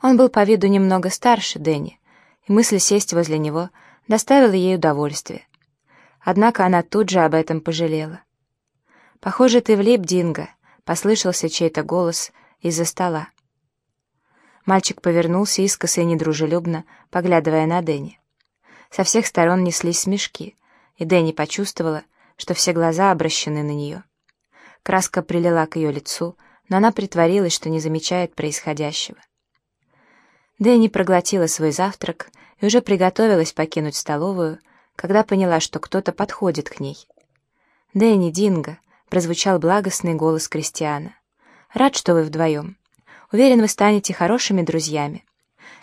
Он был по виду немного старше Дэнни, и мысль сесть возле него доставила ей удовольствие. Однако она тут же об этом пожалела. «Похоже, ты влип, Динго», — послышался чей-то голос из-за стола. Мальчик повернулся искоса и недружелюбно, поглядывая на Дэнни. Со всех сторон неслись смешки, и Дэнни почувствовала, что все глаза обращены на нее. Краска прилила к ее лицу, но она притворилась, что не замечает происходящего. Дэнни проглотила свой завтрак и уже приготовилась покинуть столовую, когда поняла, что кто-то подходит к ней. «Дэнни, Динго!» — прозвучал благостный голос Кристиана. «Рад, что вы вдвоем. Уверен, вы станете хорошими друзьями.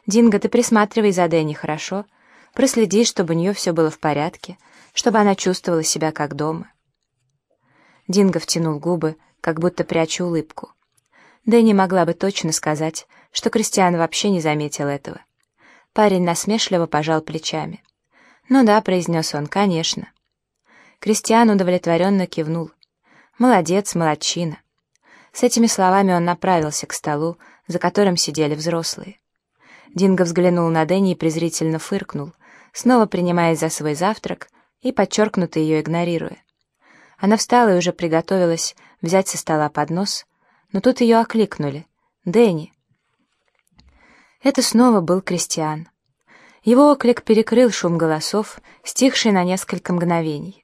Динго, ты присматривай за Дэнни, хорошо? Проследи, чтобы у нее все было в порядке, чтобы она чувствовала себя как дома». Динго втянул губы, как будто пряча улыбку. Дэнни могла бы точно сказать, что Кристиан вообще не заметил этого. Парень насмешливо пожал плечами. «Ну да», — произнес он, — «конечно». Кристиан удовлетворенно кивнул. «Молодец, молодчина». С этими словами он направился к столу, за которым сидели взрослые. Динго взглянул на Дэнни и презрительно фыркнул, снова принимаясь за свой завтрак и подчеркнуто ее игнорируя. Она встала и уже приготовилась взять со стола поднос, но тут ее окликнули. «Дэнни!» Это снова был Кристиан. Его оклик перекрыл шум голосов, стихший на несколько мгновений.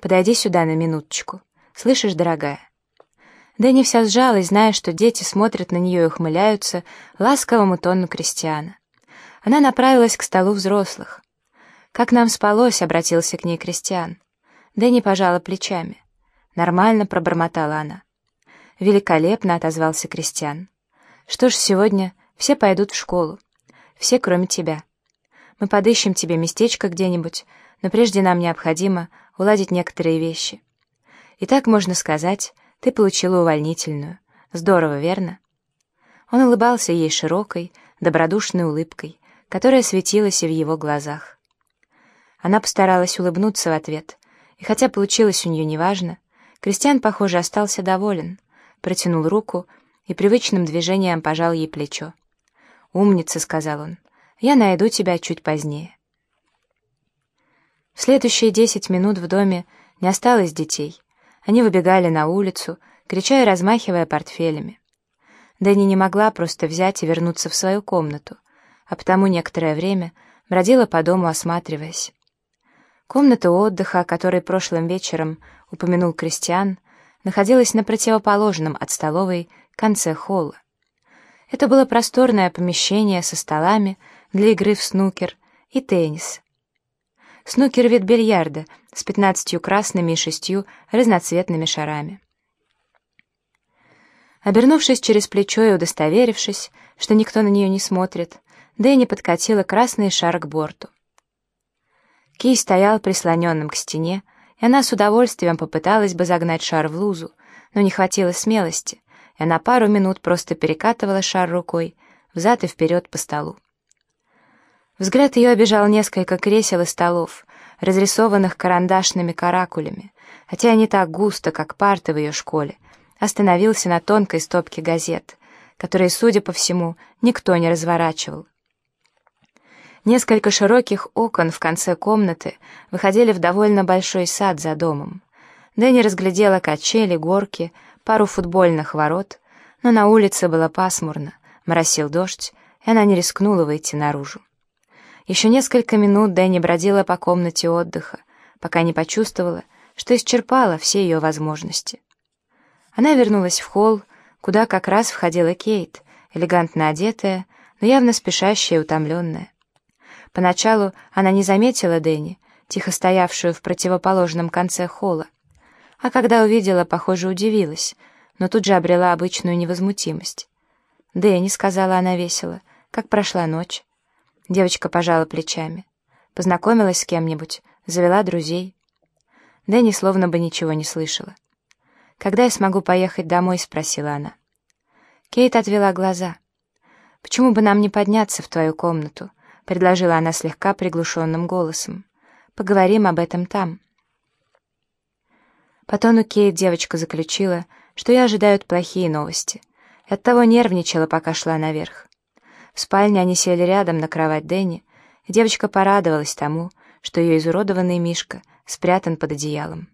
«Подойди сюда на минуточку. Слышишь, дорогая?» Дэнни вся сжалась, зная, что дети смотрят на нее и ухмыляются ласковому тону Кристиана. Она направилась к столу взрослых. «Как нам спалось?» — обратился к ней Кристиан. Дэнни пожала плечами. «Нормально», — пробормотала она. «Великолепно», — отозвался Кристиан. «Что ж, сегодня все пойдут в школу. Все, кроме тебя. Мы подыщем тебе местечко где-нибудь, но прежде нам необходимо уладить некоторые вещи. И так можно сказать, ты получила увольнительную. Здорово, верно?» Он улыбался ей широкой, добродушной улыбкой, которая светилась и в его глазах. Она постаралась улыбнуться в ответ, и хотя получилось у нее неважно, Кристиан, похоже, остался доволен, протянул руку и привычным движением пожал ей плечо. «Умница», — сказал он. «Я найду тебя чуть позднее». В следующие десять минут в доме не осталось детей. Они выбегали на улицу, крича и размахивая портфелями. Дэнни не могла просто взять и вернуться в свою комнату, а потому некоторое время бродила по дому, осматриваясь. Комната отдыха, о которой прошлым вечером упомянул Кристиан, находилась на противоположном от столовой конце холла. Это было просторное помещение со столами для игры в снукер и теннис. Снукер — вид бильярда с пятнадцатью красными и шестью разноцветными шарами. Обернувшись через плечо и удостоверившись, что никто на нее не смотрит, Дэнни подкатила красный шар к борту. Кий стоял прислоненным к стене, и она с удовольствием попыталась бы загнать шар в лузу, но не хватило смелости, и на пару минут просто перекатывала шар рукой взад и вперед по столу. Взгляд ее обижал несколько кресел и столов, разрисованных карандашными каракулями, хотя не так густо, как парты в ее школе, остановился на тонкой стопке газет, которые, судя по всему, никто не разворачивал. Несколько широких окон в конце комнаты выходили в довольно большой сад за домом. Дэнни разглядела качели, горки, пару футбольных ворот, но на улице было пасмурно, моросил дождь, и она не рискнула выйти наружу. Еще несколько минут Дэнни бродила по комнате отдыха, пока не почувствовала, что исчерпала все ее возможности. Она вернулась в холл, куда как раз входила Кейт, элегантно одетая, но явно спешащая и утомленная. Поначалу она не заметила Дэнни, тихо стоявшую в противоположном конце холла, а когда увидела, похоже, удивилась, но тут же обрела обычную невозмутимость. «Дэнни», — сказала она весело, — «как прошла ночь?» Девочка пожала плечами. Познакомилась с кем-нибудь, завела друзей. Дэнни словно бы ничего не слышала. «Когда я смогу поехать домой?» — спросила она. Кейт отвела глаза. «Почему бы нам не подняться в твою комнату?» — предложила она слегка приглушенным голосом. «Поговорим об этом там». По тону Кейт девочка заключила, что ее ожидают плохие новости, и оттого нервничала, пока шла наверх. В спальне они сели рядом на кровать Дэнни, и девочка порадовалась тому, что ее изуродованный Мишка спрятан под одеялом.